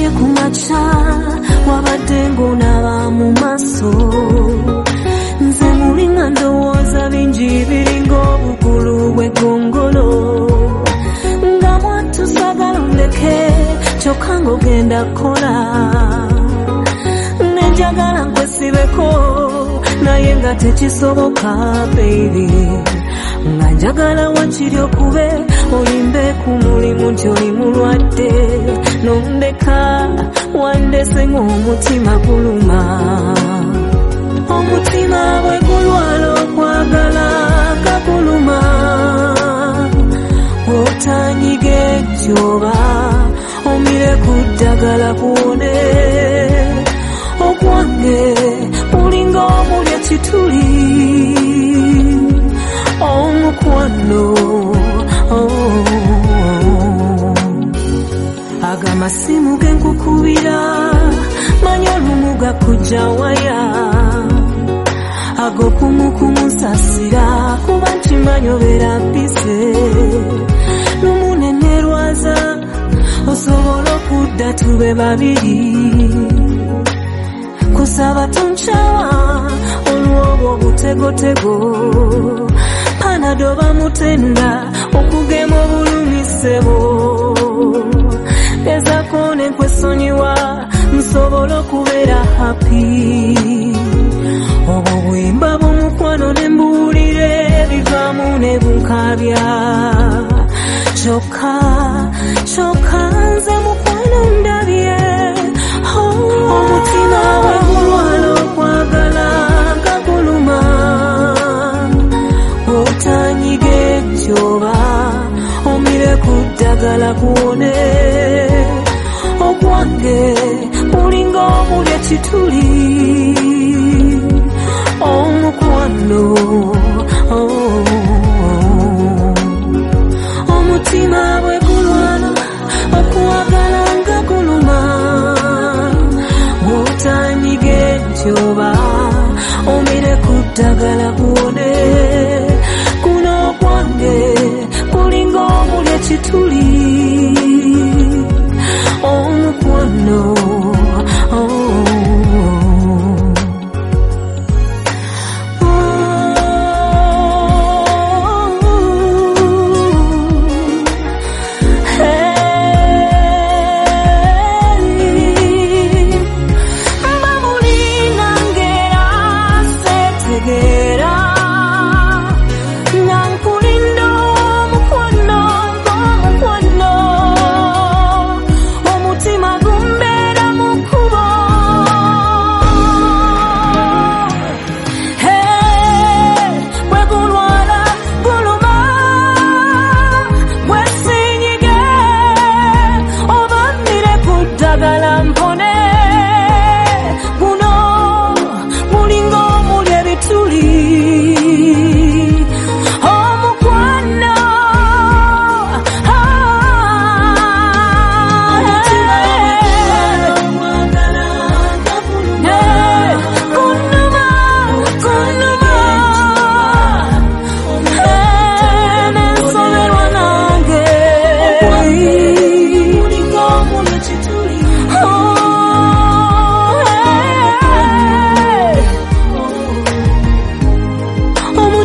nkulabye ku makya wabadde ng'onaaba mu maaso nze mulinga ndowooza bingi biringa obugulu bw'eggongolo nga mwatusagala ndeke kyokka ng'ogenda kukola nenjagala nkwesibeko naye nga tekisoboka baby. Nga njagala wakiri okube olimbe ku mulimu nti oli wandese ng'omutima guluma omutima bwe gulwala okwagala gaguluma otanyige ekyoba omire ku ddagala kuwone gakujja waya ag'okumukumusasira kuba nkimanyi obeera mpise lumu nenerwaza osobola okudda tube babiri. Kusaba tunkyawa olw'obwo obutegotego. Panado bamutenda okugema obulumisebo. Gezako nenkwesonyiwa nsobola okubeera happy. Obwo bwimba bw'omukwano ne mbuwulire bivaamu ne bunkabya kyokka kyokka nze mukwano ndabye. Oh, omutima bwe gulwala okwagala nga guluma otanyiga ekyoba omire ku ddagala kuwone okwange kituli omukwano omutima bwe gulwala okuwagala nga guluma otanyiga ekyoba omire ku ddagala ku